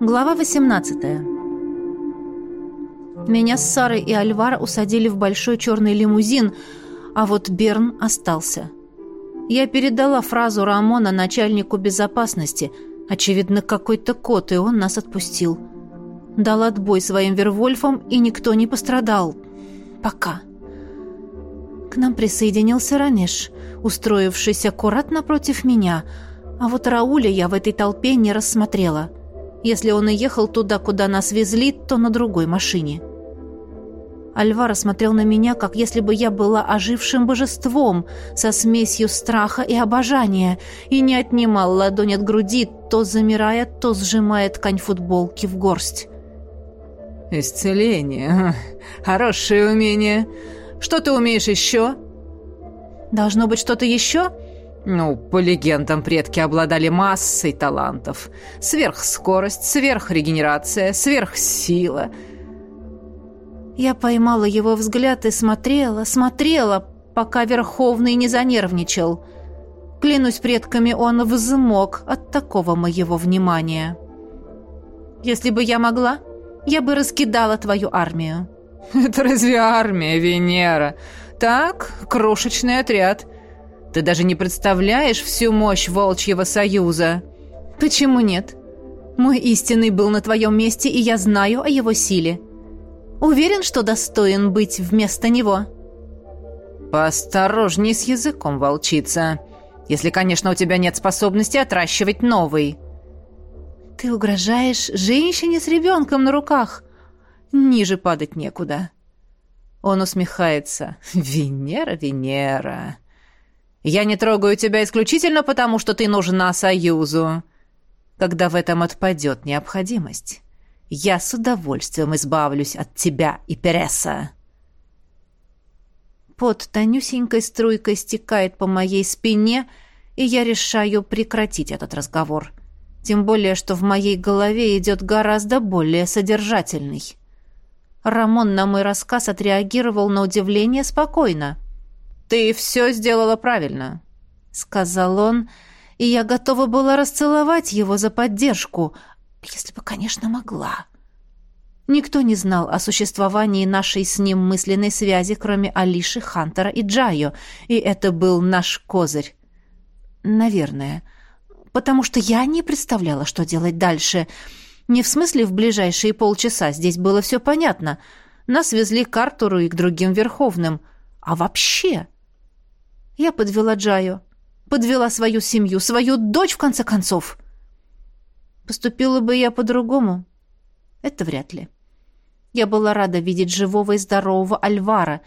Глава 18 Меня с Сарой и Альвара усадили в большой черный лимузин, а вот Берн остался. Я передала фразу Рамона начальнику безопасности. Очевидно, какой-то кот, и он нас отпустил. Дал отбой своим Вервольфам, и никто не пострадал. Пока. К нам присоединился Ранеш, устроившись аккуратно против меня, а вот Рауля я в этой толпе не рассмотрела. Если он и ехал туда, куда нас везли, то на другой машине. Альвара смотрел на меня, как если бы я была ожившим божеством со смесью страха и обожания, и не отнимал ладонь от груди, то замирая, то сжимая ткань футболки в горсть. «Исцеление. Хорошее умение. Что ты умеешь еще?» «Должно быть что-то еще?» Ну, по легендам, предки обладали массой талантов. Сверхскорость, сверхрегенерация, сверхсила. Я поймала его взгляд и смотрела, смотрела, пока Верховный не занервничал. Клянусь предками, он взмок от такого моего внимания. «Если бы я могла, я бы раскидала твою армию». «Это разве армия, Венера? Так, крошечный отряд». Ты даже не представляешь всю мощь Волчьего Союза. Почему нет? Мой истинный был на твоем месте, и я знаю о его силе. Уверен, что достоин быть вместо него. Поосторожней с языком, волчица. Если, конечно, у тебя нет способности отращивать новый. Ты угрожаешь женщине с ребенком на руках. Ниже падать некуда. Он усмехается. Венера, Венера. Я не трогаю тебя исключительно потому, что ты нужна Союзу. Когда в этом отпадет необходимость, я с удовольствием избавлюсь от тебя и Переса». Под тонюсенькой струйкой стекает по моей спине, и я решаю прекратить этот разговор. Тем более, что в моей голове идет гораздо более содержательный. Рамон на мой рассказ отреагировал на удивление спокойно. «Ты все сделала правильно», — сказал он, и я готова была расцеловать его за поддержку, если бы, конечно, могла. Никто не знал о существовании нашей с ним мысленной связи, кроме Алиши, Хантера и Джайо, и это был наш козырь. Наверное. Потому что я не представляла, что делать дальше. Не в смысле в ближайшие полчаса, здесь было все понятно. Нас везли к Артуру и к другим Верховным. А вообще... Я подвела Джаю. Подвела свою семью, свою дочь, в конце концов. Поступила бы я по-другому? Это вряд ли. Я была рада видеть живого и здорового Альвара,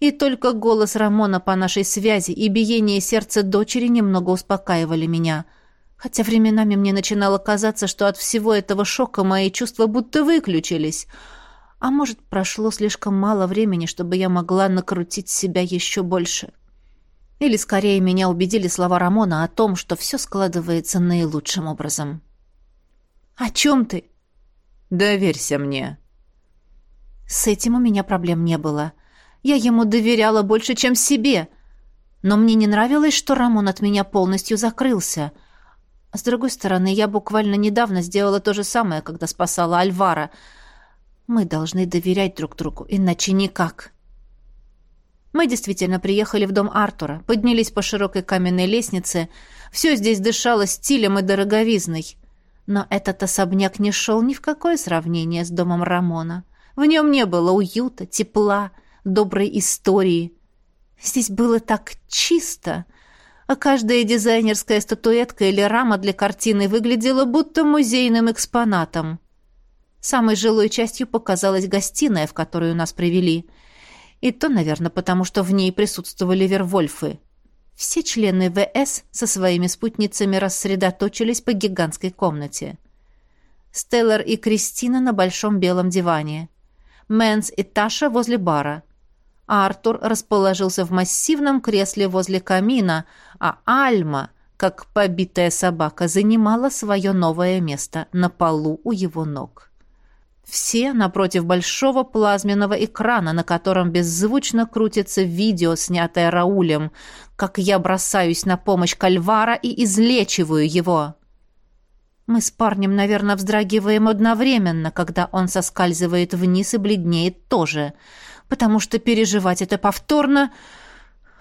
и только голос Рамона по нашей связи и биение сердца дочери немного успокаивали меня. Хотя временами мне начинало казаться, что от всего этого шока мои чувства будто выключились. А может, прошло слишком мало времени, чтобы я могла накрутить себя еще больше. — или, скорее, меня убедили слова Рамона о том, что все складывается наилучшим образом. «О чем ты?» «Доверься мне». С этим у меня проблем не было. Я ему доверяла больше, чем себе. Но мне не нравилось, что Рамон от меня полностью закрылся. С другой стороны, я буквально недавно сделала то же самое, когда спасала Альвара. Мы должны доверять друг другу, иначе никак. Мы действительно приехали в дом Артура, поднялись по широкой каменной лестнице. Все здесь дышало стилем и дороговизной. Но этот особняк не шел ни в какое сравнение с домом Рамона. В нем не было уюта, тепла, доброй истории. Здесь было так чисто, а каждая дизайнерская статуэтка или рама для картины выглядела будто музейным экспонатом. Самой жилой частью показалась гостиная, в которую нас привели — и то, наверное, потому что в ней присутствовали вервольфы. Все члены ВС со своими спутницами рассредоточились по гигантской комнате. Стеллар и Кристина на большом белом диване. Мэнс и Таша возле бара. Артур расположился в массивном кресле возле камина, а Альма, как побитая собака, занимала свое новое место на полу у его ног. Все напротив большого плазменного экрана, на котором беззвучно крутится видео, снятое Раулем, как я бросаюсь на помощь Кальвара и излечиваю его. Мы с парнем, наверное, вздрагиваем одновременно, когда он соскальзывает вниз и бледнеет тоже, потому что переживать это повторно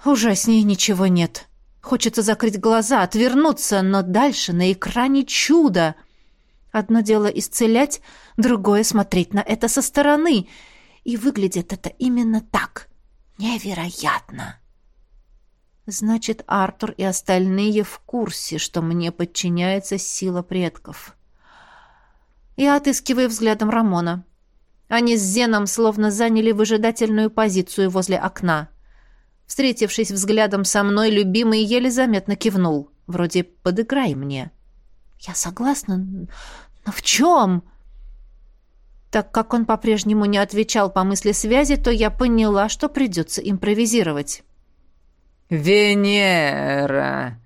ужаснее ничего нет. Хочется закрыть глаза, отвернуться, но дальше на экране чудо. Одно дело исцелять, другое — смотреть на это со стороны. И выглядит это именно так. Невероятно. Значит, Артур и остальные в курсе, что мне подчиняется сила предков. Я отыскиваю взглядом Рамона. Они с Зеном словно заняли выжидательную позицию возле окна. Встретившись взглядом со мной, любимый еле заметно кивнул. Вроде «подыграй мне». «Я согласна, но в чем?» Так как он по-прежнему не отвечал по мысли связи, то я поняла, что придется импровизировать. «Венера!»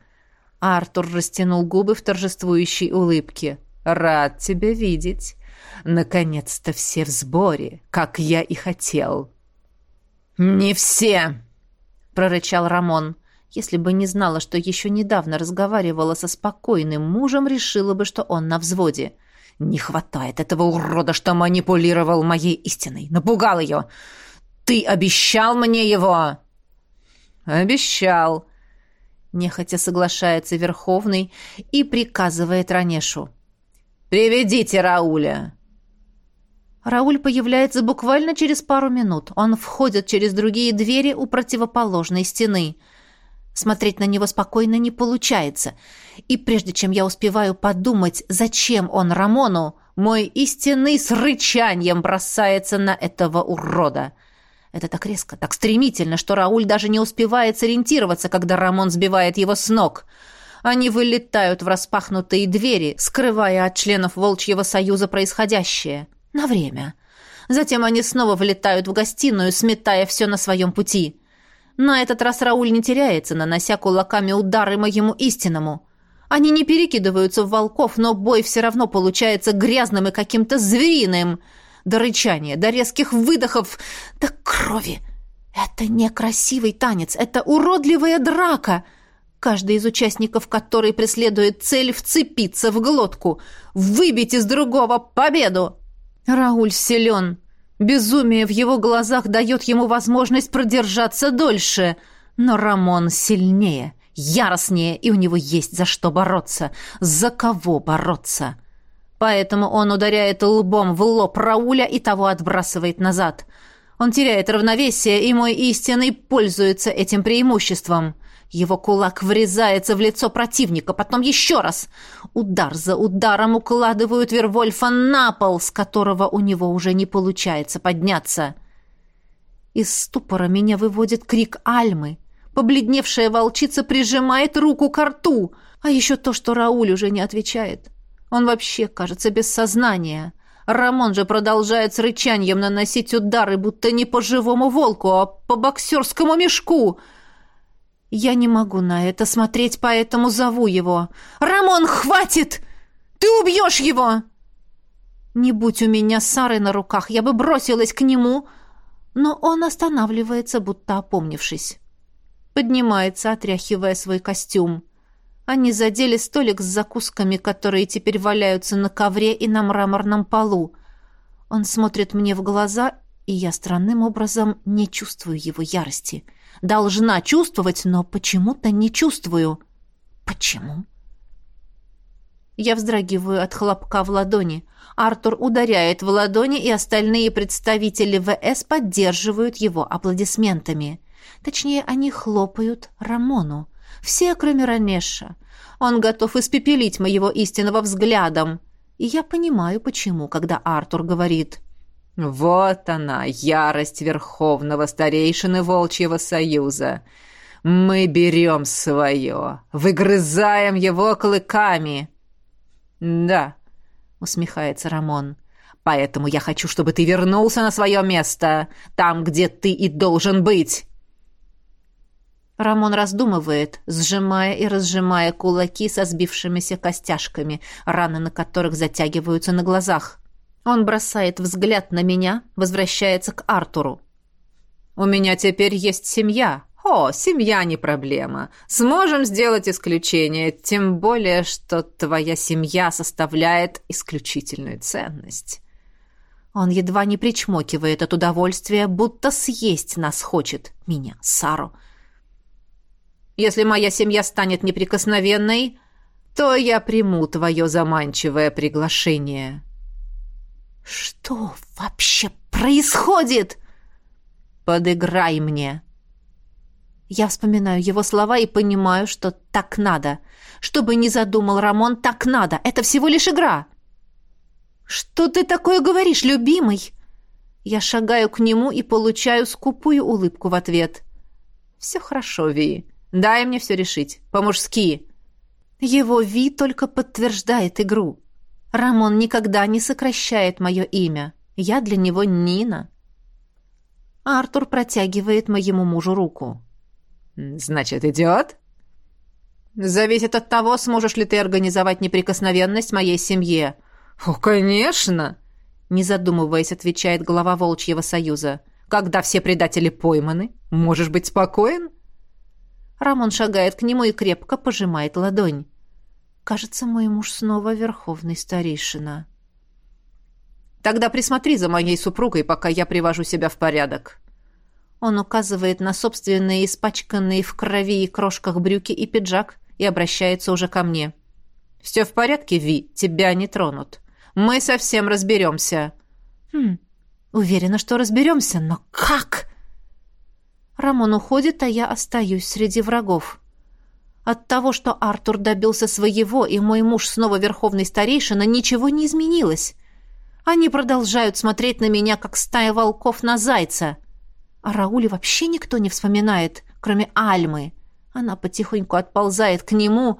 Артур растянул губы в торжествующей улыбке. «Рад тебя видеть. Наконец-то все в сборе, как я и хотел». «Не все!» — прорычал Рамон. Если бы не знала, что еще недавно разговаривала со спокойным мужем, решила бы, что он на взводе. «Не хватает этого урода, что манипулировал моей истиной. Напугал ее. Ты обещал мне его!» «Обещал», — нехотя соглашается Верховный и приказывает Ранешу. «Приведите Рауля». Рауль появляется буквально через пару минут. Он входит через другие двери у противоположной стены. Смотреть на него спокойно не получается. И прежде чем я успеваю подумать, зачем он Рамону, мой истинный с рычанием бросается на этого урода — это так резко, так стремительно, что Рауль даже не успевает сориентироваться, когда Рамон сбивает его с ног. Они вылетают в распахнутые двери, скрывая от членов Волчьего Союза происходящее. На время. Затем они снова влетают в гостиную, сметая все на своем пути. На этот раз Рауль не теряется, нанося кулаками удары моему истинному. Они не перекидываются в волков, но бой все равно получается грязным и каким-то звериным — до рычания, до резких выдохов, до крови. Это не красивый танец, это уродливая драка, каждый из участников которой преследует цель вцепиться в глотку, выбить из другого победу. Рауль силен. Безумие в его глазах дает ему возможность продержаться дольше, но Рамон сильнее, яростнее, и у него есть за что бороться, за кого бороться. Поэтому он ударяет лбом в лоб Рауля и того отбрасывает назад. Он теряет равновесие, и мой истинный пользуется этим преимуществом. Его кулак врезается в лицо противника, потом еще раз. Удар за ударом укладывают Вервольфа на пол, с которого у него уже не получается подняться. Из ступора меня выводит крик Альмы. Побледневшая волчица прижимает руку к рту, а еще то, что Рауль уже не отвечает. Он вообще, кажется, без сознания. Рамон же продолжает с рычанием наносить удары, будто не по живому волку, а по боксерскому мешку. Я не могу на это смотреть, поэтому зову его. «Рамон, хватит! Ты убьешь его!» Не будь у меня Сары на руках, я бы бросилась к нему, но он останавливается, будто опомнившись. Поднимается, отряхивая свой костюм. Они задели столик с закусками, которые теперь валяются на ковре и на мраморном полу. Он смотрит мне в глаза, и я странным образом не чувствую его ярости. Должна чувствовать, но почему-то не чувствую. Почему? Я вздрагиваю от хлопка в ладони. Артур ударяет в ладони, и остальные представители ВС поддерживают его аплодисментами. Точнее, они хлопают Рамону. Все, кроме Ранеша. Он готов испепелить моего истинного взглядом. И я понимаю, почему, когда Артур говорит «Вот она, ярость Верховного Старейшины Волчьего Союза. Мы берем свое, выгрызаем его клыками». «Да», — усмехается Рамон, — «поэтому я хочу, чтобы ты вернулся на свое место, там, где ты и должен быть». Рамон раздумывает, сжимая и разжимая кулаки со сбившимися костяшками, раны на которых затягиваются на глазах. Он бросает взгляд на меня, возвращается к Артуру. «У меня теперь есть семья. «О, семья не проблема. Сможем сделать исключение, тем более, что твоя семья составляет исключительную ценность». Он едва не причмокивает от удовольствия, будто съесть нас хочет, меня, Сару. «Если моя семья станет неприкосновенной, то я приму твое заманчивое приглашение». «Что вообще происходит?» «Подыграй мне». Я вспоминаю его слова и понимаю, что так надо. Что бы ни задумал Рамон, так надо. Это всего лишь игра. «Что ты такое говоришь, любимый?» Я шагаю к нему и получаю скупую улыбку в ответ. «Все хорошо, Ви. Дай мне все решить. По-мужски». Его Ви только подтверждает игру. Рамон никогда не сокращает мое имя. Я для него Нина. Артур протягивает моему мужу руку. «Значит, идет?» «Зависит от того, сможешь ли ты организовать неприкосновенность моей семье». «О, конечно!» Не задумываясь, отвечает глава Волчьего Союза. «Когда все предатели пойманы, можешь быть спокоен?» Рамон шагает к нему и крепко пожимает ладонь. Кажется, мой муж снова верховный старейшина. Тогда присмотри за моей супругой, пока я привожу себя в порядок. Он указывает на собственные испачканные в крови и крошках брюки и пиджак и обращается уже ко мне. «Все в порядке, Ви, тебя не тронут. Мы совсем разберемся». «Хм, уверена, что разберемся, но как?» Рамон уходит, а я остаюсь среди врагов. От того, что Артур добился своего, и мой муж снова верховный старейшина, ничего не изменилось. Они продолжают смотреть на меня, как стая волков на зайца. А Рауле вообще никто не вспоминает, кроме Альмы. Она потихоньку отползает к нему.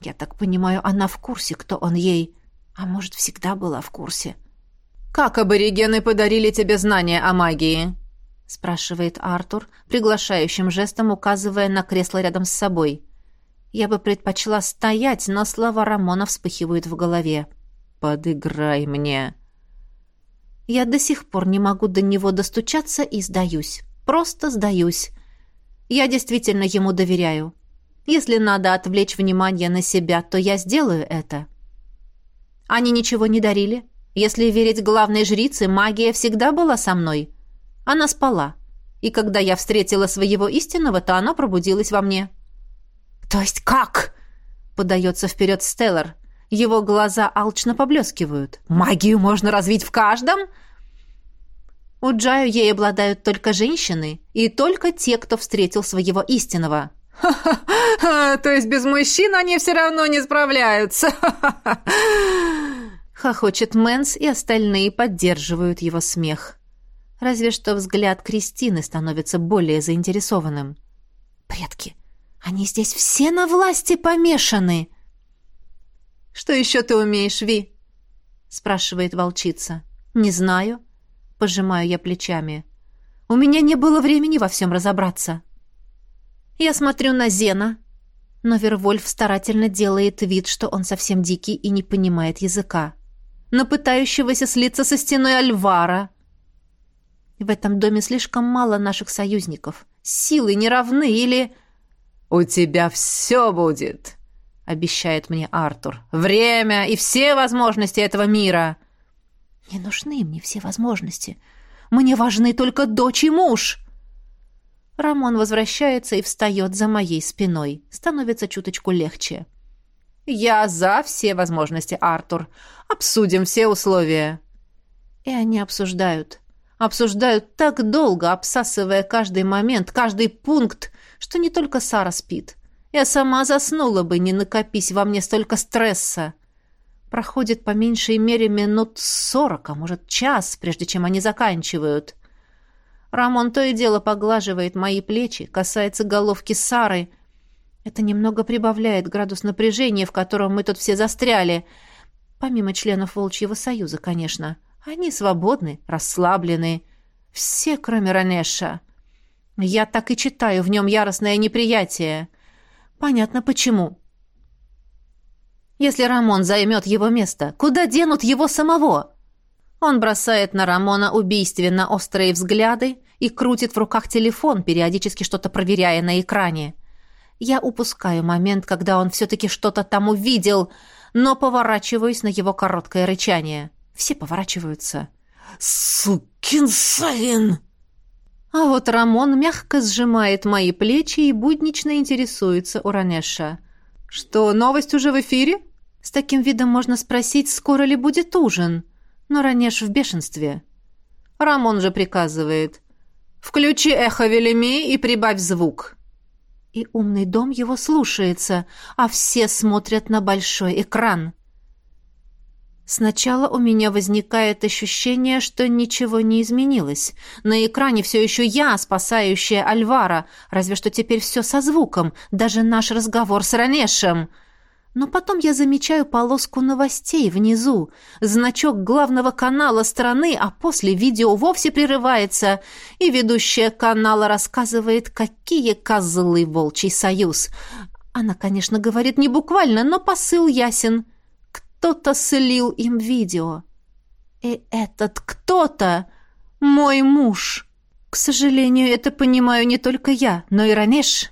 Я так понимаю, она в курсе, кто он ей. А может, всегда была в курсе. «Как аборигены подарили тебе знания о магии?» спрашивает Артур, приглашающим жестом указывая на кресло рядом с собой. Я бы предпочла стоять, но слова Рамона вспыхивают в голове. «Подыграй мне!» Я до сих пор не могу до него достучаться и сдаюсь. Просто сдаюсь. Я действительно ему доверяю. Если надо отвлечь внимание на себя, то я сделаю это. Они ничего не дарили. Если верить главной жрице, магия всегда была со мной. Она спала. И когда я встретила своего истинного, то она пробудилась во мне. «То есть как?» — подается вперед Стеллар. Его глаза алчно поблескивают. «Магию можно развить в каждом?» У Джаю ей обладают только женщины и только те, кто встретил своего истинного. «Ха-ха-ха! То есть без мужчин они все равно не справляются!» Хохочет Мэнс, и остальные поддерживают его смех. Разве что взгляд Кристины становится более заинтересованным. «Предки! Они здесь все на власти помешаны. Что еще ты умеешь, Ви? спрашивает волчица. Не знаю, пожимаю я плечами. У меня не было времени во всем разобраться. Я смотрю на Зена, но Вервольф старательно делает вид, что он совсем дикий и не понимает языка. На пытающегося слиться со стеной Альвара. В этом доме слишком мало наших союзников. Силы не равны или... «У тебя все будет», — обещает мне Артур. «Время и все возможности этого мира». «Не нужны мне все возможности. Мне важны только дочь и муж». Рамон возвращается и встает за моей спиной. Становится чуточку легче. «Я за все возможности, Артур. Обсудим все условия». И они обсуждают. Обсуждают так долго, обсасывая каждый момент, каждый пункт, что не только Сара спит. Я сама заснула бы, не накопись во мне столько стресса. Проходит по меньшей мере минут сорок, а может час, прежде чем они заканчивают. Рамон то и дело поглаживает мои плечи, касается головки Сары. Это немного прибавляет градус напряжения, в котором мы тут все застряли. Помимо членов Волчьего Союза, конечно. Они свободны, расслаблены. Все, кроме Ранеша. Я так и читаю в нем яростное неприятие. Понятно почему. Если Рамон займет его место, куда денут его самого? Он бросает на Рамона убийственно острые взгляды и крутит в руках телефон, периодически что-то проверяя на экране. Я упускаю момент, когда он все-таки что-то там увидел, но поворачиваюсь на его короткое рычание. Все поворачиваются. «Сукин сын!» А вот Рамон мягко сжимает мои плечи и буднично интересуется у Ранеша. «Что, новость уже в эфире?» С таким видом можно спросить, скоро ли будет ужин. Но Ранеш в бешенстве. Рамон же приказывает. «Включи эхо Велими и прибавь звук». И умный дом его слушается, а все смотрят на большой экран. Сначала у меня возникает ощущение, что ничего не изменилось. На экране все еще я, спасающая Альвара, разве что теперь все со звуком, даже наш разговор с Ранешем. Но потом я замечаю полоску новостей внизу, значок главного канала страны, а после видео вовсе прерывается, и ведущая канала рассказывает, какие козлы Волчий Союз. Она, конечно, говорит не буквально, но посыл ясен — кто-то слил им видео. И этот кто-то — мой муж. К сожалению, это понимаю не только я, но и Ранеш.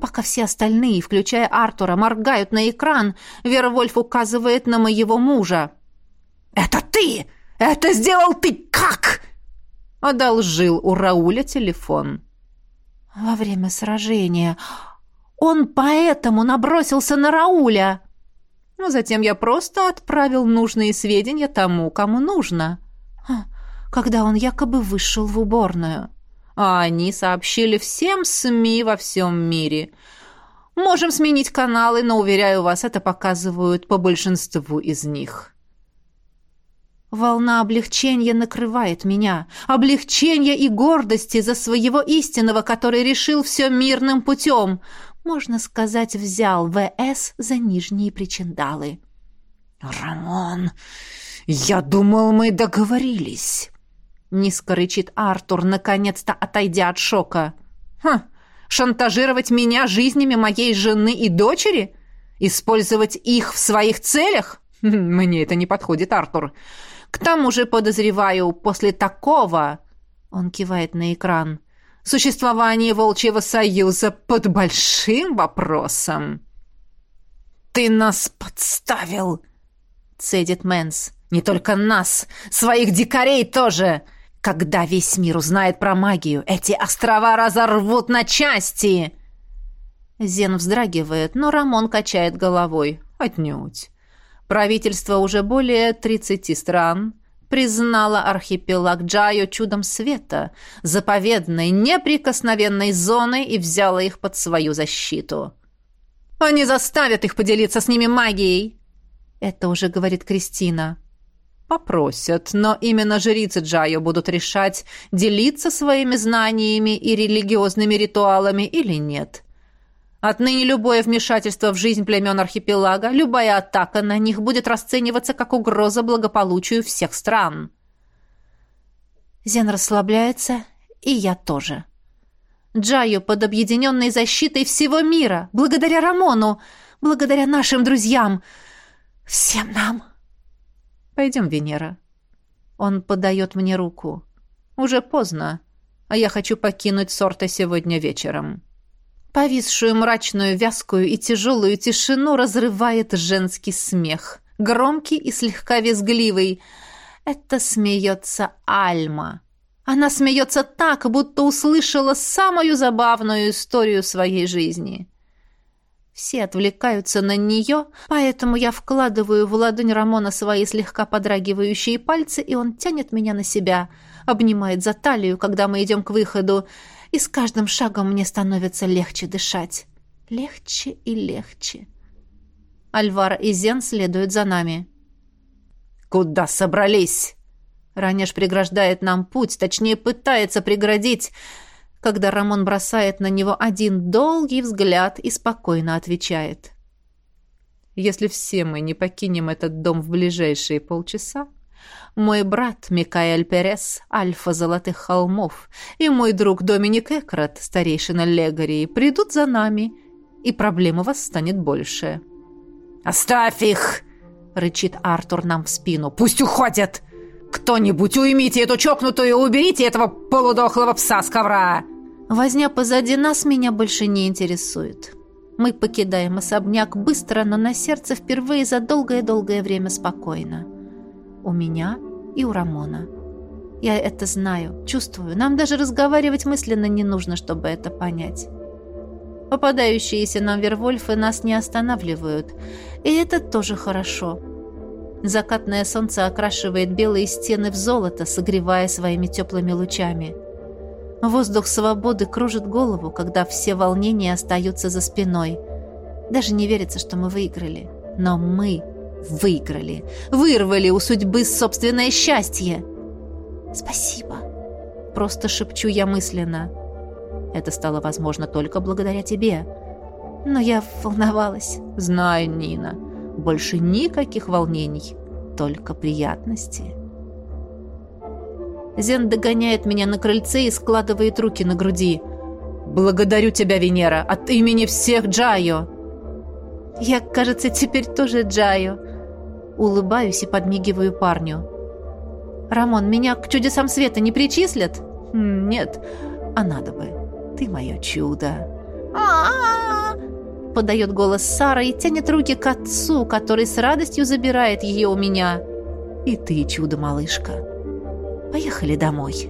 Пока все остальные, включая Артура, моргают на экран, Вервольф указывает на моего мужа. «Это ты! Это сделал ты как?» Одолжил у Рауля телефон. Во время сражения. Он поэтому набросился на Рауля. Но затем я просто отправил нужные сведения тому, кому нужно. Когда он якобы вышел в уборную. А они сообщили всем СМИ во всем мире. Можем сменить каналы, но, уверяю вас, это показывают по большинству из них. Волна облегчения накрывает меня. Облегчения и гордости за своего истинного, который решил все мирным путем можно сказать, взял ВС за нижние причиндалы. «Рамон, я думал, мы договорились!» Низко рычит Артур, наконец-то отойдя от шока. «Хм, шантажировать меня жизнями моей жены и дочери? Использовать их в своих целях? Мне это не подходит, Артур. К тому же, подозреваю, после такого...» Он кивает на экран существование Волчьего Союза под большим вопросом. «Ты нас подставил!» — цедит Мэнс. «Не только нас, своих дикарей тоже!» Когда весь мир узнает про магию, эти острова разорвут на части!» Зен вздрагивает, но Рамон качает головой. Отнюдь. Правительство уже более 30 стран признала архипелаг Джайо чудом света, заповедной, неприкосновенной зоной и взяла их под свою защиту. «Они заставят их поделиться с ними магией!» Это уже говорит Кристина. Попросят, но именно жрицы Джайо будут решать, делиться своими знаниями и религиозными ритуалами или нет. Отныне любое вмешательство в жизнь племен архипелага, любая атака на них будет расцениваться как угроза благополучию всех стран. Зен расслабляется, и я тоже. Джаю под объединенной защитой всего мира, благодаря Рамону, благодаря нашим друзьям, всем нам. Пойдем, Венера. Он подает мне руку. Уже поздно, а я хочу покинуть Сорта сегодня вечером. Повисшую мрачную, вязкую и тяжелую тишину разрывает женский смех. Громкий и слегка визгливый. Это смеется Альма. Она смеется так, будто услышала самую забавную историю своей жизни. Все отвлекаются на нее, поэтому я вкладываю в ладонь Рамона свои слегка подрагивающие пальцы, и он тянет меня на себя, обнимает за талию, когда мы идем к выходу, и с каждым шагом мне становится легче дышать. Легче и легче. Альвара и Зен следуют за нами. «Куда собрались?» Ранеш преграждает нам путь, точнее, пытается преградить, когда Рамон бросает на него один долгий взгляд и спокойно отвечает. «Если все мы не покинем этот дом в ближайшие полчаса, мой брат Микаэль Перес, альфа Золотых Холмов, и мой друг Доминик Экрат, старейшина Легарии, придут за нами, и проблем у вас станет больше». «Оставь их!» — рычит Артур нам в спину. «Пусть уходят!» «Кто-нибудь уймите эту чокнутую и уберите этого полудохлого пса с ковра!» Возня позади нас меня больше не интересует. Мы покидаем особняк быстро, но на сердце впервые за долгое-долгое время спокойно. У меня и у Рамона. Я это знаю, чувствую. Нам даже разговаривать мысленно не нужно, чтобы это понять. Попадающиеся нам вервольфы нас не останавливают. И это тоже хорошо. Закатное солнце окрашивает белые стены в золото, согревая своими теплыми лучами. Воздух свободы кружит голову, когда все волнения остаются за спиной. Даже не верится, что мы выиграли. Но мы выиграли. Вырвали у судьбы собственное счастье. «Спасибо», — просто шепчу я мысленно. Это стало возможно только благодаря тебе. Но я волновалась. Знаю, Нина. Больше никаких волнений, только приятности. Зен догоняет меня на крыльце и складывает руки на груди. «Благодарю тебя, Венера, от имени всех Джайо!» «Я, кажется, теперь тоже Джайо!» Улыбаюсь и подмигиваю парню. «Рамон, меня к чудесам света не причислят?» «Нет, а надо бы. Ты мое чудо!» подает голос Сара и тянет руки к отцу, который с радостью забирает ее у меня. «И ты чудо, малышка!» Поехали домой.